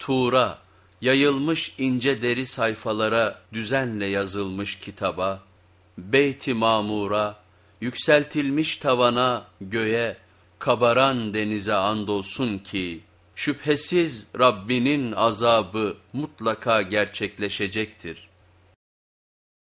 Tuğra, yayılmış ince deri sayfalara düzenle yazılmış kitaba, Beyt-i Mamur'a, yükseltilmiş tavana, göğe, kabaran denize andolsun ki, şüphesiz Rabbinin azabı mutlaka gerçekleşecektir.